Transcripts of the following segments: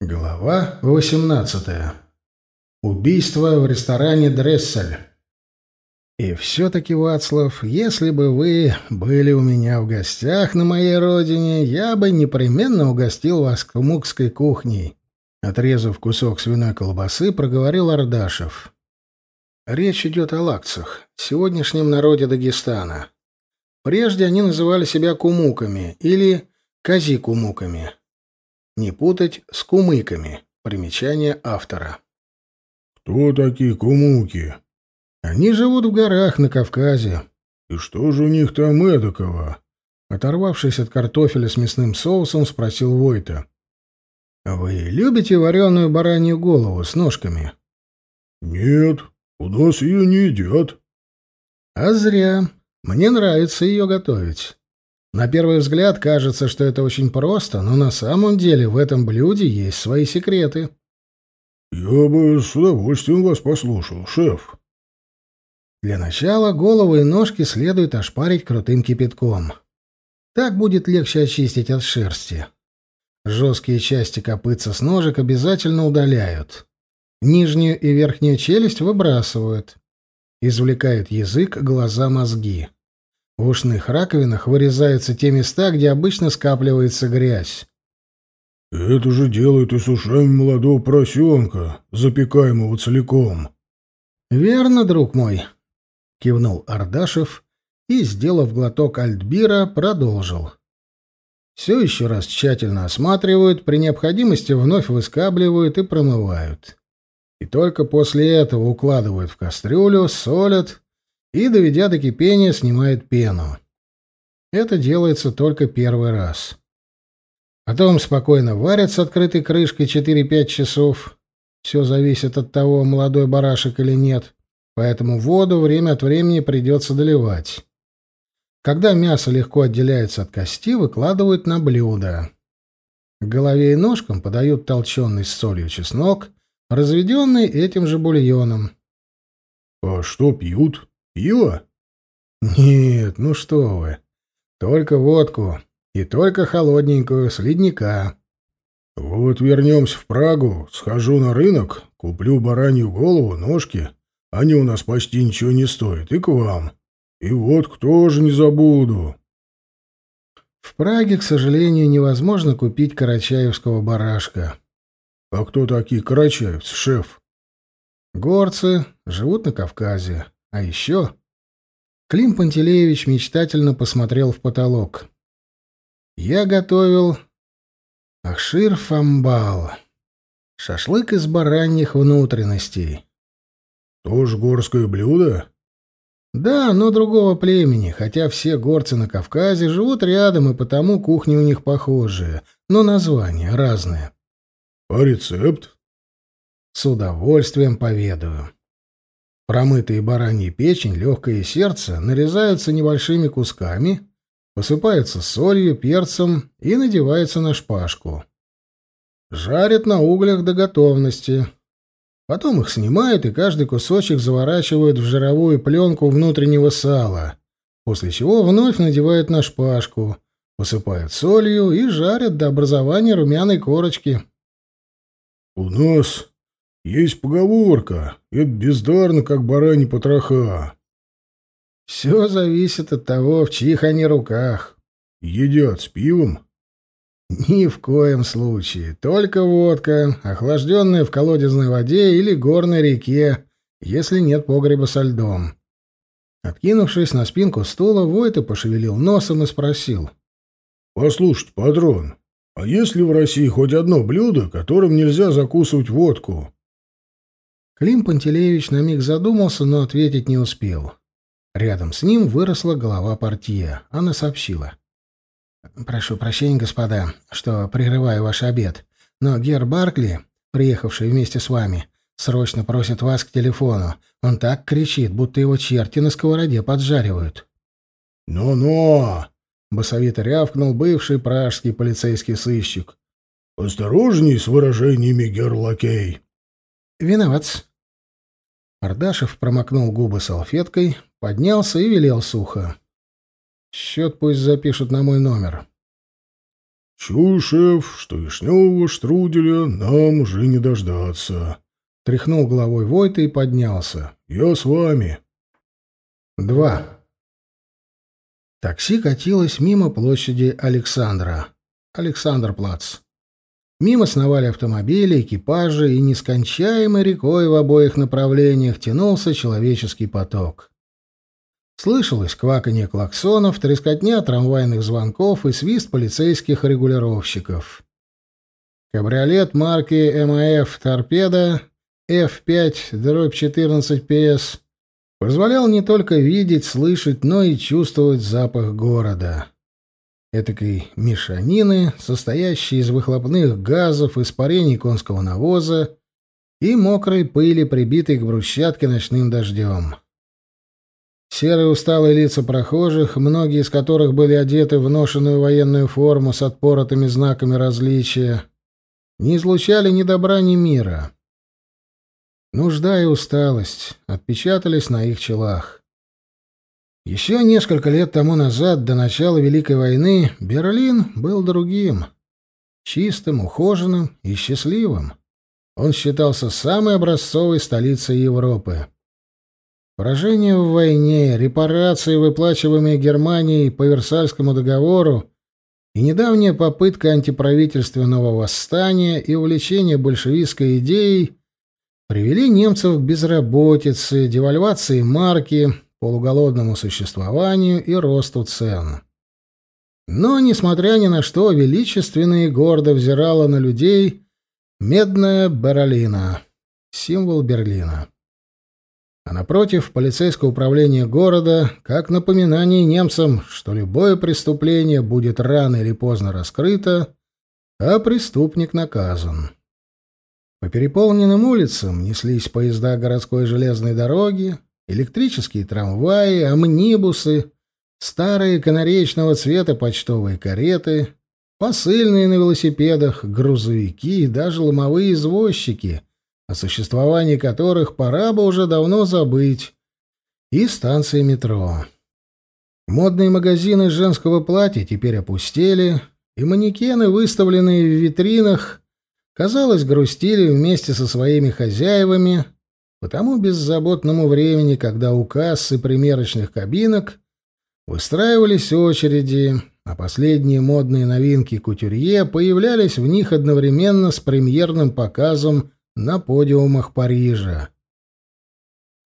Глава 18. Убийство в ресторане Дрессель. И все-таки, Вацлав, если бы вы были у меня в гостях на моей родине, я бы непременно угостил вас кумукской кухней. Отрезав кусок свиной колбасы, проговорил Ардашев. Речь идет о лакцах, сегодняшнем народе Дагестана. Прежде они называли себя кумуками или казикумуками. Не путать с кумыками. Примечание автора. «Кто такие кумуки?» «Они живут в горах на Кавказе». «И что же у них там эдакого?» Оторвавшись от картофеля с мясным соусом, спросил Войта. «Вы любите вареную баранью голову с ножками?» «Нет, у нас ее не едят». «А зря. Мне нравится ее готовить. На первый взгляд кажется, что это очень просто, но на самом деле в этом блюде есть свои секреты. «Я бы с удовольствием вас послушал, шеф». Для начала головы и ножки следует ошпарить крутым кипятком. Так будет легче очистить от шерсти. Жесткие части копытца с ножек обязательно удаляют. Нижнюю и верхнюю челюсть выбрасывают. Извлекают язык, глаза, мозги. В ушных раковинах вырезаются те места, где обычно скапливается грязь. «Это же делают и с ушами молодого поросенка, запекаемого целиком». «Верно, друг мой», — кивнул Ардашев и, сделав глоток альтбира, продолжил. «Все еще раз тщательно осматривают, при необходимости вновь выскабливают и промывают. И только после этого укладывают в кастрюлю, солят и, доведя до кипения, снимает пену. Это делается только первый раз. Потом спокойно варят с открытой крышкой 4-5 часов. Все зависит от того, молодой барашек или нет, поэтому воду время от времени придется доливать. Когда мясо легко отделяется от кости, выкладывают на блюдо. К голове и ножкам подают толченый с солью чеснок, разведенный этим же бульоном. — А что пьют? Пиво? Нет, ну что вы. Только водку. И только холодненькую, с ледника. Вот вернемся в Прагу, схожу на рынок, куплю баранью голову, ножки. Они у нас почти ничего не стоят. И к вам. И водку тоже не забуду. В Праге, к сожалению, невозможно купить карачаевского барашка. А кто такие карачаевцы, шеф? Горцы живут на Кавказе. А еще... Клим Пантелеевич мечтательно посмотрел в потолок. Я готовил ахшир фамбал. Шашлык из бараньих внутренностей. Тоже горское блюдо? Да, но другого племени, хотя все горцы на Кавказе живут рядом, и потому кухни у них похожие, но названия разные. А рецепт? С удовольствием поведаю. Промытые бараньи печень, легкое сердце нарезаются небольшими кусками, посыпаются солью, перцем и надеваются на шпажку. Жарят на углях до готовности. Потом их снимают, и каждый кусочек заворачивают в жировую пленку внутреннего сала, после чего вновь надевают на шпажку, посыпают солью и жарят до образования румяной корочки. — У нас есть поговорка. Это бездарно, как барани потроха. Все зависит от того, в чьих они руках. Едят с пивом? Ни в коем случае. Только водка, охлажденная в колодезной воде или горной реке, если нет погреба со льдом. Откинувшись на спинку стула, Войта пошевелил носом и спросил. — Послушайте, патрон, а есть ли в России хоть одно блюдо, которым нельзя закусывать водку? Клим Пантелеевич на миг задумался, но ответить не успел. Рядом с ним выросла голова портье. Она сообщила. «Прошу прощения, господа, что прерываю ваш обед, но Гер Баркли, приехавший вместе с вами, срочно просит вас к телефону. Он так кричит, будто его черти на сковороде поджаривают». «Ну-ну!» — басовито рявкнул бывший пражский полицейский сыщик. «Осторожней с выражениями, Герлакей!» «Виноват». Ардашев промокнул губы салфеткой, поднялся и велел сухо. «Счет пусть запишут на мой номер». Чую, шеф, что вишневого штруделя нам уже не дождаться. Тряхнул головой Войта и поднялся. Я с вами. Два. Такси катилось мимо площади Александра. Александр-Плац. Мимо сновали автомобили, экипажи, и нескончаемой рекой в обоих направлениях тянулся человеческий поток. Слышалось кваканье клаксонов, трескотня трамвайных звонков и свист полицейских регулировщиков. Кабриолет марки МАФ «Торпеда» F5-14 PS позволял не только видеть, слышать, но и чувствовать запах города. Этакой мешанины, состоящей из выхлопных газов, испарений конского навоза и мокрой пыли, прибитой к брусчатке ночным дождем. Серые усталые лица прохожих, многие из которых были одеты в ношенную военную форму с отпоротыми знаками различия, не излучали ни добра, ни мира. Нужда и усталость отпечатались на их челах. Еще несколько лет тому назад, до начала Великой войны, Берлин был другим. Чистым, ухоженным и счастливым. Он считался самой образцовой столицей Европы. Поражение в войне, репарации, выплачиваемые Германией по Версальскому договору, и недавняя попытка антиправительственного восстания и увлечения большевистской идеей привели немцев к безработице, девальвации марки, полуголодному существованию и росту цен. Но, несмотря ни на что, величественно и гордо взирала на людей медная Баролина, символ Берлина а напротив полицейское управление города, как напоминание немцам, что любое преступление будет рано или поздно раскрыто, а преступник наказан. По переполненным улицам неслись поезда городской железной дороги, электрические трамваи, амнибусы, старые канареечного цвета почтовые кареты, посыльные на велосипедах, грузовики и даже ломовые извозчики — о существовании которых пора бы уже давно забыть, и станции метро. Модные магазины женского платья теперь опустели, и манекены, выставленные в витринах, казалось, грустили вместе со своими хозяевами по тому беззаботному времени, когда у кассы примерочных кабинок выстраивались очереди, а последние модные новинки кутюрье появлялись в них одновременно с премьерным показом на подиумах Парижа.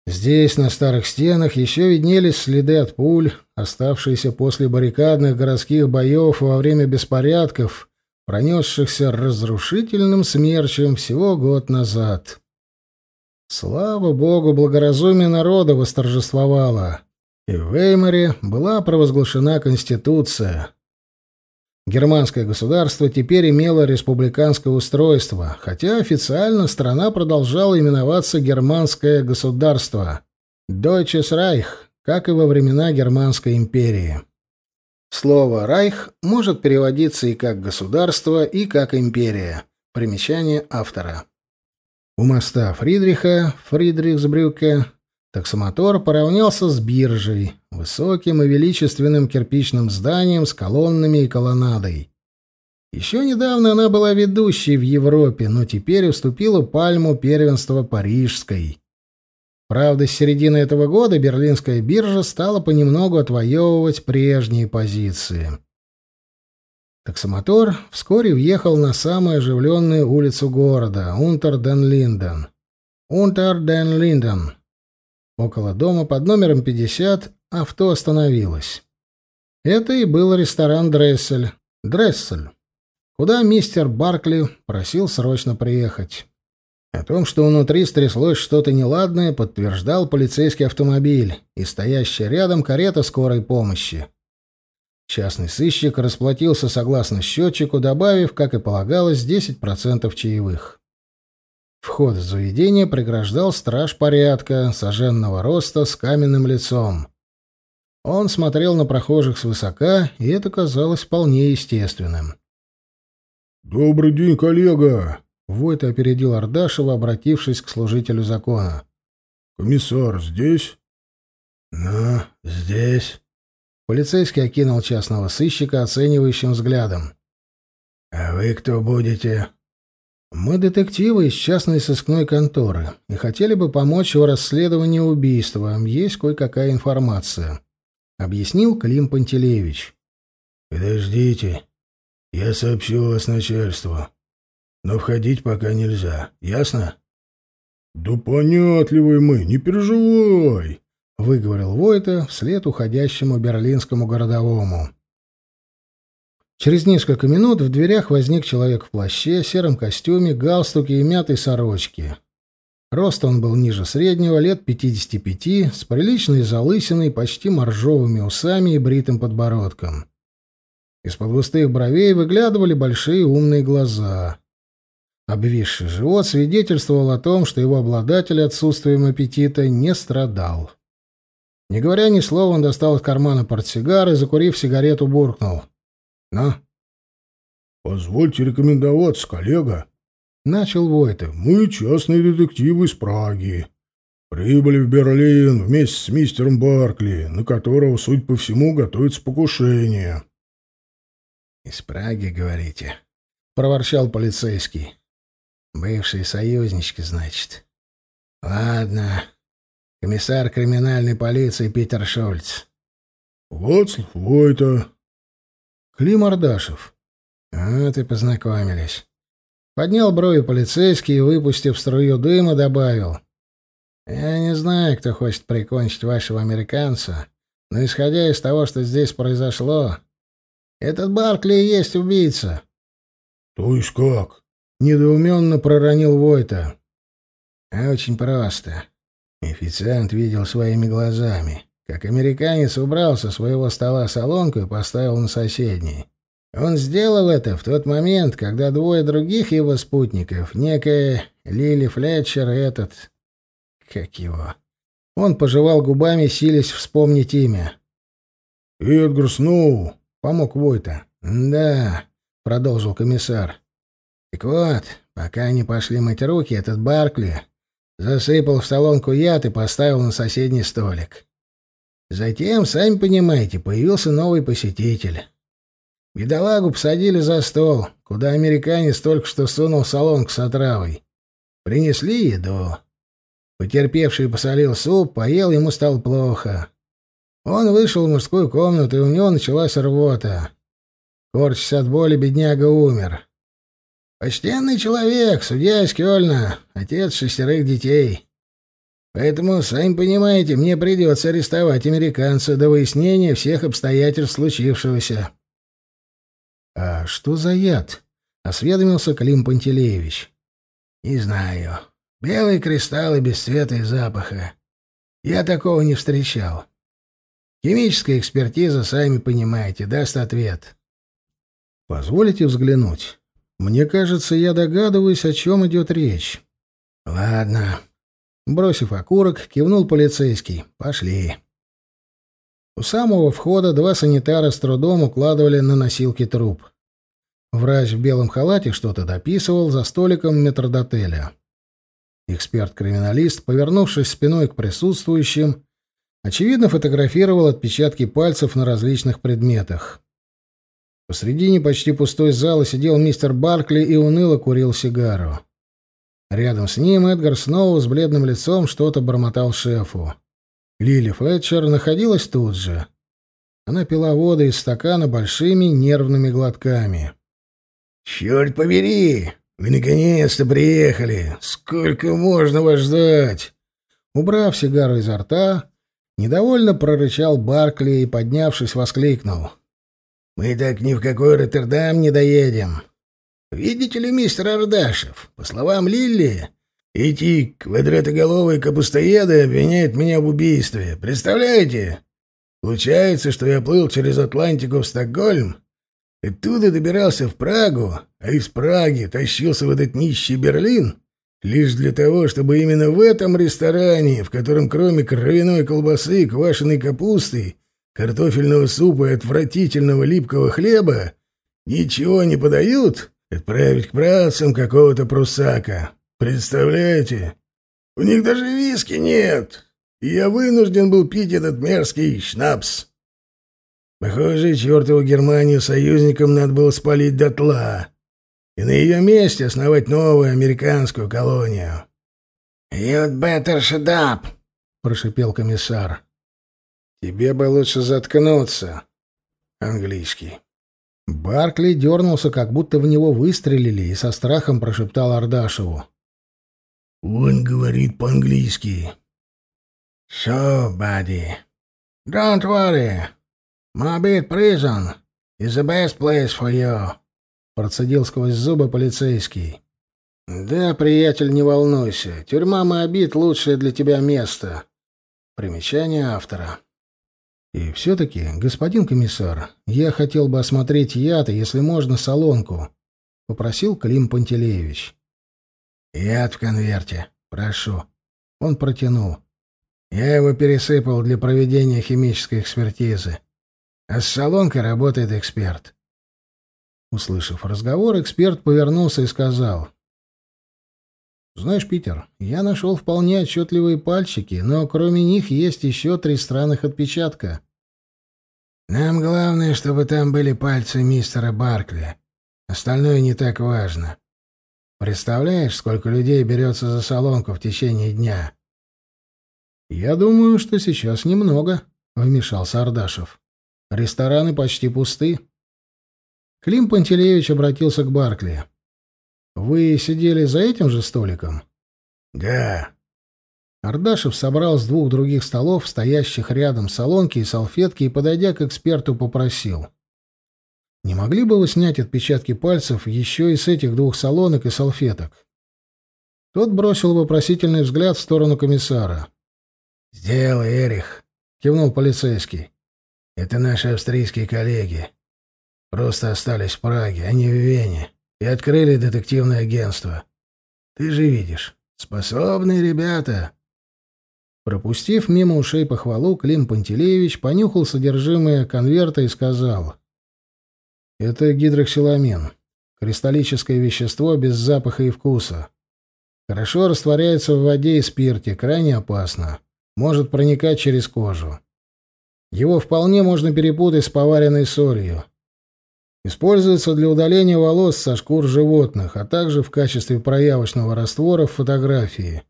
Здесь, на старых стенах, еще виднелись следы от пуль, оставшиеся после баррикадных городских боев во время беспорядков, пронесшихся разрушительным смерчем всего год назад. Слава богу, благоразумие народа восторжествовало, и в Веймаре была провозглашена Конституция. Германское государство теперь имело республиканское устройство, хотя официально страна продолжала именоваться Германское государство – Deutsches Reich, как и во времена Германской империи. Слово «райх» может переводиться и как «государство», и как «империя». Примечание автора. У моста Фридриха, Фридрихсбрюке, Таксомотор поравнялся с биржей, высоким и величественным кирпичным зданием с колоннами и колоннадой. Еще недавно она была ведущей в Европе, но теперь уступила пальму первенства парижской. Правда, с середины этого года берлинская биржа стала понемногу отвоевывать прежние позиции. Таксомотор вскоре въехал на самую оживленную улицу города — Унтер-ден-Линден. Унтер-ден-Линден Около дома под номером 50 авто остановилось. Это и был ресторан Дрессель. Дрессель, куда мистер Баркли просил срочно приехать. О том, что внутри стряслось что-то неладное, подтверждал полицейский автомобиль и стоящая рядом карета скорой помощи. Частный сыщик расплатился согласно счетчику, добавив, как и полагалось, 10% чаевых. Вход в заведение преграждал страж порядка, соженного роста, с каменным лицом. Он смотрел на прохожих свысока, и это казалось вполне естественным. «Добрый день, коллега!» Войта опередил Ардашева, обратившись к служителю закона. «Комиссар здесь?» «Ну, здесь». Полицейский окинул частного сыщика оценивающим взглядом. «А вы кто будете?» «Мы детективы из частной сыскной конторы и хотели бы помочь в расследовании убийства. Есть кое-какая информация», — объяснил Клим Пантелеевич. «Подождите. Я сообщу вас начальству. Но входить пока нельзя. Ясно?» «Да понятливый мы, не переживай», — выговорил Войта вслед уходящему берлинскому городовому. Через несколько минут в дверях возник человек в плаще, сером костюме, галстуке и мятой сорочке. Рост он был ниже среднего, лет 55, с приличной залысиной, почти моржовыми усами и бритым подбородком. Из-под густых бровей выглядывали большие умные глаза. Обвисший живот свидетельствовал о том, что его обладатель отсутствием аппетита не страдал. Не говоря ни слова, он достал из кармана портсигар и, закурив сигарету, буркнул — «Ну?» «Позвольте рекомендоваться, коллега», — начал Войта. «Мы частные детективы из Праги. Прибыли в Берлин вместе с мистером Баркли, на которого, суть по всему, готовится покушение». «Из Праги, говорите?» — проворчал полицейский. «Бывшие союзнички, значит. Ладно. Комиссар криминальной полиции Питер Шольц». «Вацлав Войта», Клим Ардашев. А, ты познакомились. Поднял брови полицейский и, выпустив струю дыма, добавил. Я не знаю, кто хочет прикончить вашего американца, но, исходя из того, что здесь произошло, этот Баркли и есть убийца. То есть как? Недоуменно проронил Войта. А очень просто. Официант видел своими глазами как американец убрал со своего стола солонку и поставил на соседний. Он сделал это в тот момент, когда двое других его спутников, некая Лили Флетчер и этот... Как его? Он пожевал губами, силясь вспомнить имя. «Эдгар Сноу», — помог Войта. «Да», — продолжил комиссар. «Так вот, пока они пошли мыть руки, этот Баркли засыпал в солонку яд и поставил на соседний столик. Затем, сами понимаете, появился новый посетитель. Бедолагу посадили за стол, куда американец только что сунул солонку с отравой. Принесли еду. Потерпевший посолил суп, поел, ему стало плохо. Он вышел в мужскую комнату, и у него началась рвота. Корчась от боли, бедняга умер. Почтенный человек, судья из Кёльна, отец шестерых детей. Поэтому, сами понимаете, мне придется арестовать американца до выяснения всех обстоятельств случившегося. — А что за яд? — осведомился Клим Пантелеевич. — Не знаю. Белые кристаллы без цвета и запаха. Я такого не встречал. Химическая экспертиза, сами понимаете, даст ответ. — Позволите взглянуть? Мне кажется, я догадываюсь, о чем идет речь. — Ладно. Бросив окурок, кивнул полицейский. «Пошли». У самого входа два санитара с трудом укладывали на носилки труп. Врач в белом халате что-то дописывал за столиком метрдотеля. Эксперт-криминалист, повернувшись спиной к присутствующим, очевидно фотографировал отпечатки пальцев на различных предметах. Посредине почти пустой зала сидел мистер Баркли и уныло курил сигару. Рядом с ним Эдгар снова с бледным лицом что-то бормотал шефу. Лили Флетчер находилась тут же. Она пила воду из стакана большими нервными глотками. «Черт побери! Вы наконец-то приехали! Сколько можно вас ждать?» Убрав сигару изо рта, недовольно прорычал Баркли и, поднявшись, воскликнул. «Мы так ни в какой Роттердам не доедем. Видите ли, мистер Ардашев, по словам Лилли, эти квадратоголовые капустоеды обвиняют меня в убийстве. Представляете? Получается, что я плыл через Атлантику в Стокгольм, оттуда добирался в Прагу, а из Праги тащился в этот нищий Берлин лишь для того, чтобы именно в этом ресторане, в котором кроме кровяной колбасы, квашеной капусты, картофельного супа и отвратительного липкого хлеба ничего не подают, Отправить к братцам какого-то прусака. Представляете? У них даже виски нет. И я вынужден был пить этот мерзкий шнапс. Похоже, чертову Германию союзникам надо было спалить дотла. и на ее месте основать новую американскую колонию. «You'd better shut up!» — прошипел комиссар. «Тебе бы лучше заткнуться!» Английский. Баркли дернулся, как будто в него выстрелили, и со страхом прошептал Ардашеву. «Он говорит по-английски». «So, buddy, don't worry. Moabit Prison is the best place for you», — процедил сквозь зубы полицейский. «Да, приятель, не волнуйся. Тюрьма Моабит — лучшее для тебя место». Примечание автора. И все-таки, господин комиссар, я хотел бы осмотреть яд, если можно, солонку, — попросил Клим Пантелеевич. Яд в конверте. Прошу. Он протянул. Я его пересыпал для проведения химической экспертизы. А с солонкой работает эксперт. Услышав разговор, эксперт повернулся и сказал. «Знаешь, Питер, я нашел вполне отчетливые пальчики, но кроме них есть еще три странных отпечатка. Нам главное, чтобы там были пальцы мистера Баркли. Остальное не так важно. Представляешь, сколько людей берется за солонку в течение дня?» «Я думаю, что сейчас немного», — вмешался Ардашев. «Рестораны почти пусты». Клим Пантелеевич обратился к Баркли. «Вы сидели за этим же столиком?» «Да». Ардашев собрал с двух других столов, стоящих рядом, солонки и салфетки, и, подойдя к эксперту, попросил. «Не могли бы вы снять отпечатки пальцев еще и с этих двух солонок и салфеток?» Тот бросил вопросительный взгляд в сторону комиссара. «Сделай, Эрих», — кивнул полицейский. «Это наши австрийские коллеги. Просто остались в Праге, а не в Вене, и открыли детективное агентство. Ты же видишь, способные ребята». Пропустив мимо ушей похвалу, Клим Пантелеевич понюхал содержимое конверта и сказал. «Это гидроксиламин, кристаллическое вещество без запаха и вкуса. Хорошо растворяется в воде и спирте, крайне опасно может проникать через кожу. Его вполне можно перепутать с поваренной солью. Используется для удаления волос со шкур животных, а также в качестве проявочного раствора в фотографии.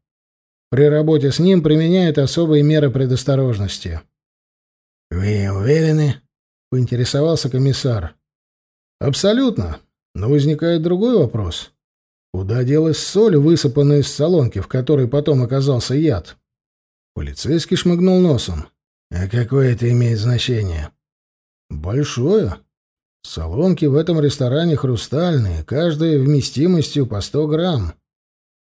При работе с ним применяют особые меры предосторожности. «Вы уверены?» — поинтересовался комиссар. «Абсолютно. Но возникает другой вопрос. Куда делась соль, высыпанная из солонки, в которой потом оказался яд?» Полицейский шмыгнул носом. «А какое это имеет значение?» «Большое. Солонки в этом ресторане хрустальные, каждая вместимостью по сто грамм.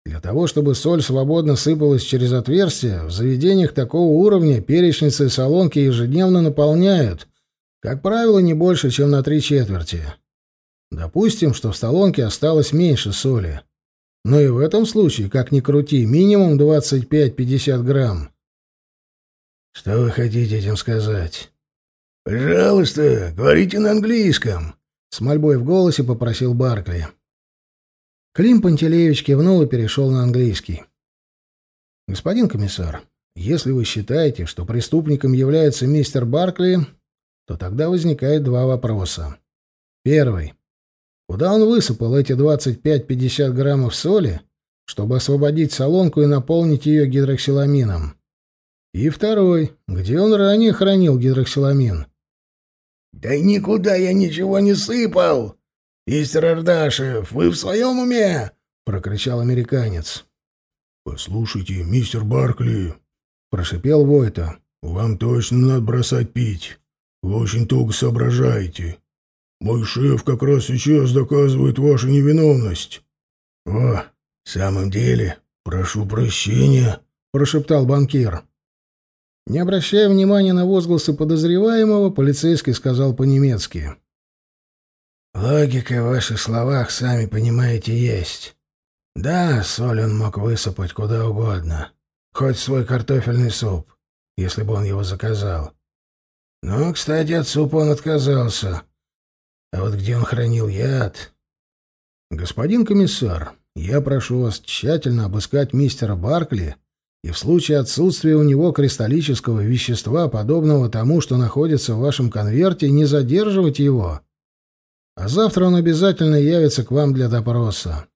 Для того, чтобы соль свободно сыпалась через отверстия, в заведениях такого уровня перечницы и солонки ежедневно наполняют, как правило, не больше, чем на три четверти. Допустим, что в солонке осталось меньше соли. Но и в этом случае, как ни крути, минимум 25-50 грамм. Что вы хотите этим сказать? Пожалуйста, говорите на английском, с мольбой в голосе попросил Баркли. Клим Пантелеевич кивнул и перешел на английский. Господин комиссар, если вы считаете, что преступником является мистер Баркли, то тогда возникает два вопроса. Первый. Куда он высыпал эти 25-50 граммов соли, чтобы освободить солонку и наполнить ее гидроксиламином? И второй. Где он ранее хранил гидроксиламин? «Да никуда я ничего не сыпал! Мистер Ардашев, вы в своем уме?» — прокричал американец. «Послушайте, мистер Баркли», — прошипел Войта, — «вам точно надо бросать пить. Вы очень туго соображаете. Мой шеф как раз сейчас доказывает вашу невиновность. — О, в самом деле, прошу прощения, — прошептал банкир. Не обращая внимания на возгласы подозреваемого, полицейский сказал по-немецки. «Логика в ваших словах, сами понимаете, есть. Да, соль он мог высыпать куда угодно, хоть свой картофельный суп, если бы он его заказал. Но, кстати, от супа он отказался, а вот где он хранил яд? Господин комиссар, я прошу вас тщательно обыскать мистера Баркли и в случае отсутствия у него кристаллического вещества, подобного тому, что находится в вашем конверте, не задерживать его. а завтра он обязательно явится к вам для допроса.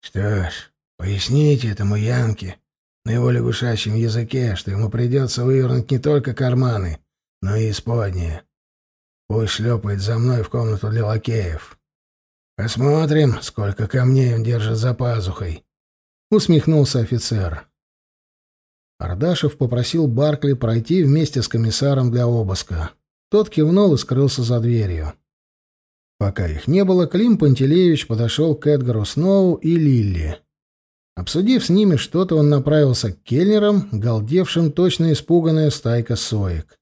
Что ж, поясните этому Янке на его лягушачьем языке, что ему придется вывернуть не только карманы, но и исподние. Пусть шлепает за мной в комнату для лакеев. Посмотрим, сколько камней он держит за пазухой. Усмехнулся офицер. Ардашев попросил Баркли пройти вместе с комиссаром для обыска. Тот кивнул и скрылся за дверью. Пока их не было, Клим Пантелеевич подошел к Эдгару Сноу и Лилли. Обсудив с ними что-то, он направился к кельнерам, галдевшим точно испуганная стайка соек.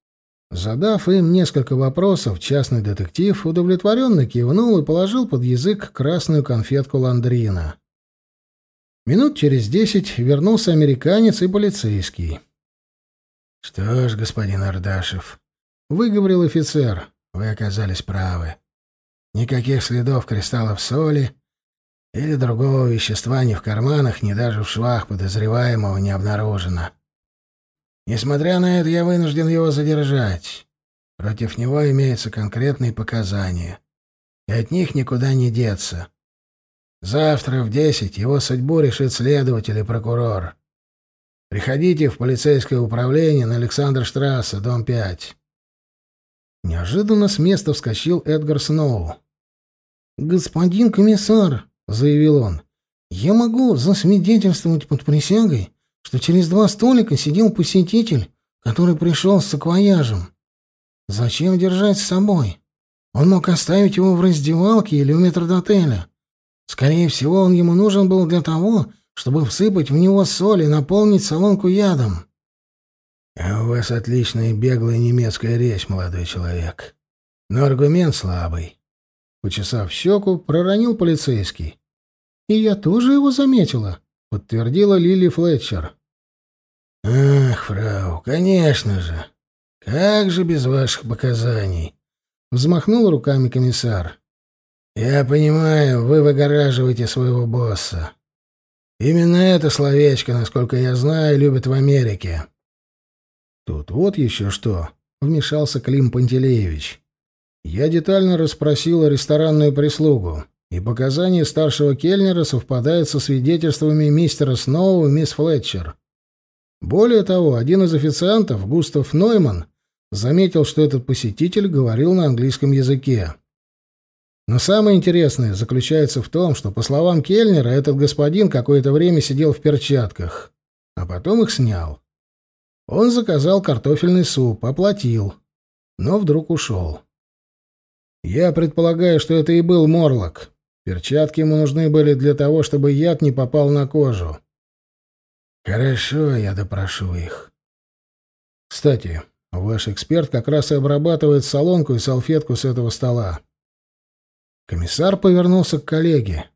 Задав им несколько вопросов, частный детектив удовлетворенно кивнул и положил под язык красную конфетку ландрина. Минут через десять вернулся американец и полицейский. «Что ж, господин Ардашев», — выговорил офицер, — «вы оказались правы. Никаких следов кристаллов соли или другого вещества ни в карманах, ни даже в швах подозреваемого не обнаружено. Несмотря на это, я вынужден его задержать. Против него имеются конкретные показания, и от них никуда не деться. Завтра в десять его судьбу решит следователь и прокурор. Приходите в полицейское управление на Александр-штрассе, дом 5. Неожиданно с места вскочил Эдгар Сноу. «Господин комиссар», — заявил он, — «я могу засвидетельствовать под присягой, что через два столика сидел посетитель, который пришел с саквояжем. Зачем держать с собой? Он мог оставить его в раздевалке или у метрдотеля. Скорее всего, он ему нужен был для того, чтобы всыпать в него соль и наполнить солонку ядом. А у вас отличная беглая немецкая речь, молодой человек. Но аргумент слабый. Почесав щеку, проронил полицейский. И я тоже его заметила подтвердила Лили Флетчер. Ах, фрау, конечно же. Как же без ваших показаний? взмахнул руками комиссар. Я понимаю, вы выгораживаете своего босса. Именно это словечко, насколько я знаю, любят в Америке. Тут вот еще что, вмешался Клим Пантелеевич. Я детально расспросил ресторанную прислугу и показания старшего кельнера совпадают со свидетельствами мистера Сноу и мисс Флетчер. Более того, один из официантов, Густав Нойман, заметил, что этот посетитель говорил на английском языке. Но самое интересное заключается в том, что, по словам Кельнера, этот господин какое-то время сидел в перчатках, а потом их снял. Он заказал картофельный суп, оплатил, но вдруг ушел. Я предполагаю, что это и был Морлок. Перчатки ему нужны были для того, чтобы яд не попал на кожу. Хорошо, я допрошу их. Кстати, ваш эксперт как раз и обрабатывает солонку и салфетку с этого стола. Комиссар повернулся к коллеге.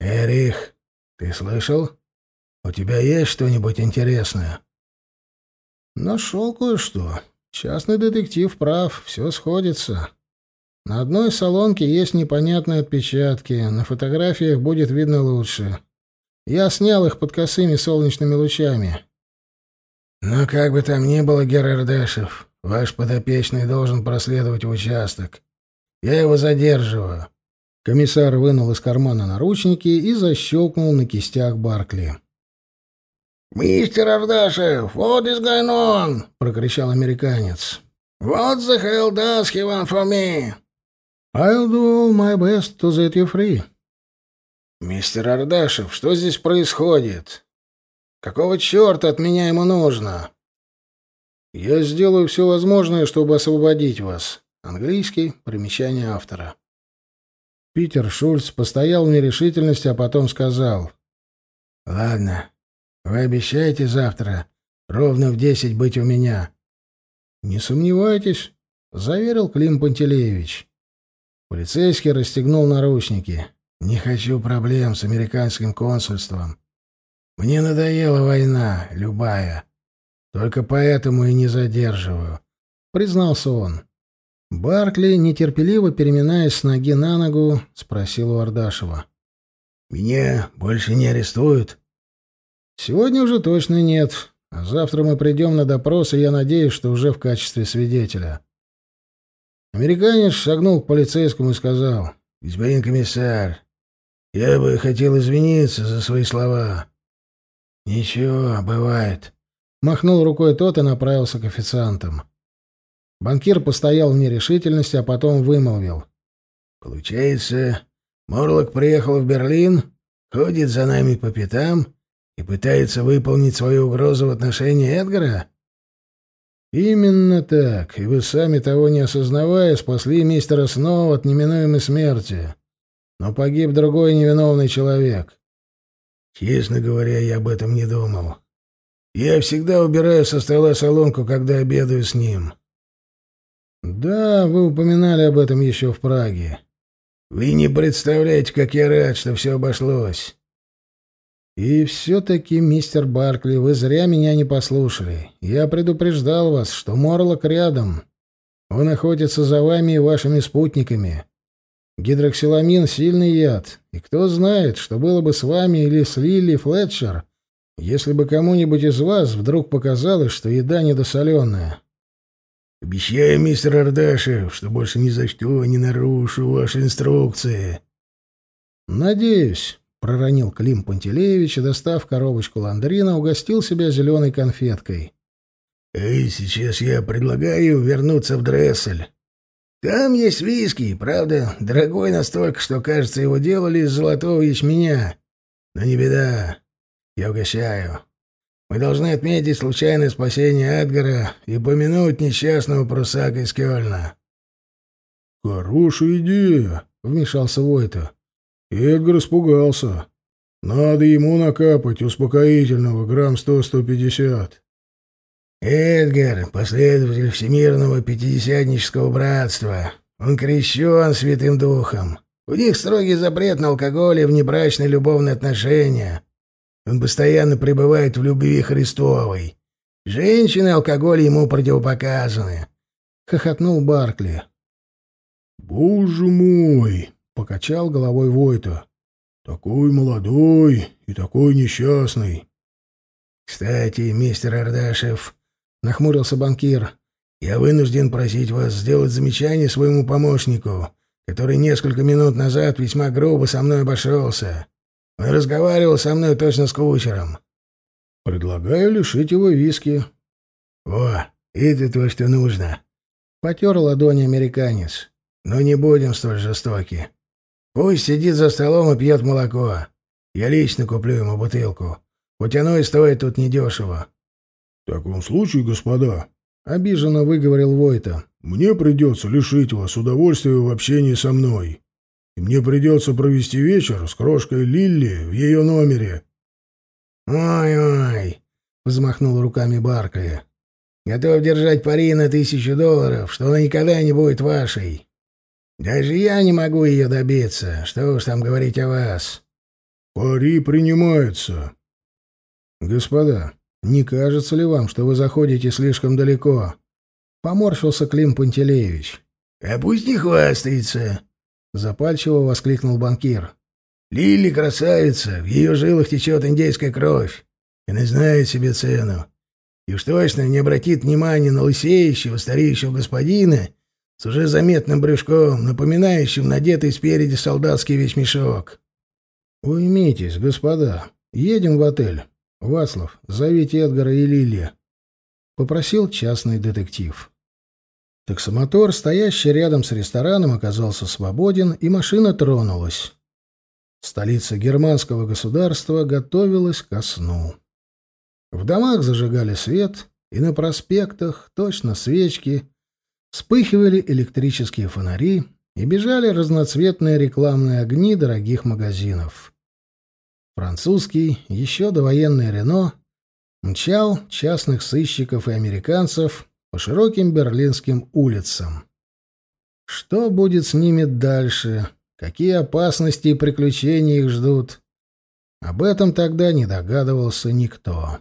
«Эрих, ты слышал? У тебя есть что-нибудь интересное?» «Нашел кое-что. Частный детектив прав, все сходится. На одной салонке есть непонятные отпечатки, на фотографиях будет видно лучше. Я снял их под косыми солнечными лучами. Но как бы там ни было, Герардашев, ваш подопечный должен проследовать в участок. Я его задерживаю. Комиссар вынул из кармана наручники и защелкнул на кистях Баркли. «Мистер Ардашев, is going on?» — прокричал американец. «What the hell does he want from me?» I'll do all my best to set you free. Мистер Ардашев, что здесь происходит? Какого черта от меня ему нужно? Я сделаю все возможное, чтобы освободить вас. Английский, примечание автора. Питер Шульц постоял в нерешительности, а потом сказал. «Ладно, вы обещаете завтра ровно в десять быть у меня?» «Не сомневайтесь», — заверил Клим Пантелеевич. Полицейский расстегнул наручники. «Не хочу проблем с американским консульством. Мне надоела война, любая. Только поэтому и не задерживаю», — признался он. Баркли, нетерпеливо переминаясь с ноги на ногу, спросил у Ардашева. «Меня больше не арестуют?» «Сегодня уже точно нет. А завтра мы придем на допрос, и я надеюсь, что уже в качестве свидетеля». Американец шагнул к полицейскому и сказал, «Господин комиссар, я бы хотел извиниться за свои слова». «Ничего, бывает», — махнул рукой тот и направился к официантам. Банкир постоял в нерешительности, а потом вымолвил. «Получается, Морлок приехал в Берлин, ходит за нами по пятам и пытается выполнить свою угрозу в отношении Эдгара?» «Именно так, и вы сами того не осознавая, спасли мистера Сноу от неминуемой смерти. Но погиб другой невиновный человек». «Честно говоря, я об этом не думал. Я всегда убираю со стола солонку, когда обедаю с ним». «Да, вы упоминали об этом еще в Праге. Вы не представляете, как я рад, что все обошлось. И все-таки, мистер Баркли, вы зря меня не послушали. Я предупреждал вас, что Морлок рядом. Он охотится за вами и вашими спутниками. Гидроксиламин — сильный яд, и кто знает, что было бы с вами или с Лили Флетчер, если бы кому-нибудь из вас вдруг показалось, что еда недосоленная. Обещаю, мистер Ардашев, что больше ни за что не нарушу ваши инструкции. Надеюсь проронил Клим Пантелеевич и, достав коробочку ландрина, угостил себя зеленой конфеткой. «Эй, сейчас я предлагаю вернуться в Дрессель. Там есть виски, правда, дорогой настолько, что, кажется, его делали из золотого ячменя. Но не беда, я угощаю. Мы должны отметить случайное спасение Эдгара и помянуть несчастного прусака из Кёльна». «Хорошая идея», — вмешался Войта. Эдгар испугался. Надо ему накапать успокоительного грамм сто-сто пятьдесят. Эдгар — последователь Всемирного Пятидесятнического Братства. Он крещен Святым Духом. У них строгий запрет на алкоголь и внебрачные любовные отношения. Он постоянно пребывает в любви Христовой. Женщины алкоголь ему противопоказаны. Хохотнул Баркли. «Боже мой!» — покачал головой Войта. «Такой молодой и такой несчастный». «Кстати, мистер Ардашев», — нахмурился банкир, — «я вынужден просить вас сделать замечание своему помощнику, который несколько минут назад весьма грубо со мной обошелся. Он разговаривал со мной точно с кучером». «Предлагаю лишить его виски». «О, это то, что нужно», — потер ладони американец. «Но не будем столь жестоки. Пусть сидит за столом и пьет молоко. Я лично куплю ему бутылку. Хоть оно и стоит тут недешево. — В таком случае, господа, — обиженно выговорил Войта, — мне придется лишить вас удовольствия в общении со мной. И мне придется провести вечер с крошкой Лилли в ее номере. «Ой-ой!» — взмахнул руками Баркли. «Готов держать пари на тысячу долларов, что она никогда не будет вашей. Даже я не могу ее добиться. Что уж там говорить о вас. Пари принимается. Господа, не кажется ли вам, что вы заходите слишком далеко? Поморщился Клим Пантелеевич. А пусть не хвастается, запальчиво воскликнул банкир. Лили красавица, в ее жилах течет индейская кровь. Она знает себе цену. И уж точно не обратит внимания на лысеющего, стареющего господина, с уже заметным брюшком, напоминающим надетый спереди солдатский вещмешок. «Уймитесь, господа. Едем в отель. Васлов, зовите Эдгара и Лили», — попросил частный детектив. Таксомотор, стоящий рядом с рестораном, оказался свободен, и машина тронулась. Столица германского государства готовилась ко сну. В домах зажигали свет, и на проспектах, точно свечки, Вспыхивали электрические фонари и бежали разноцветные рекламные огни дорогих магазинов. Французский, еще довоенный Рено, мчал частных сыщиков и американцев по широким берлинским улицам. Что будет с ними дальше? Какие опасности и приключения их ждут? Об этом тогда не догадывался никто.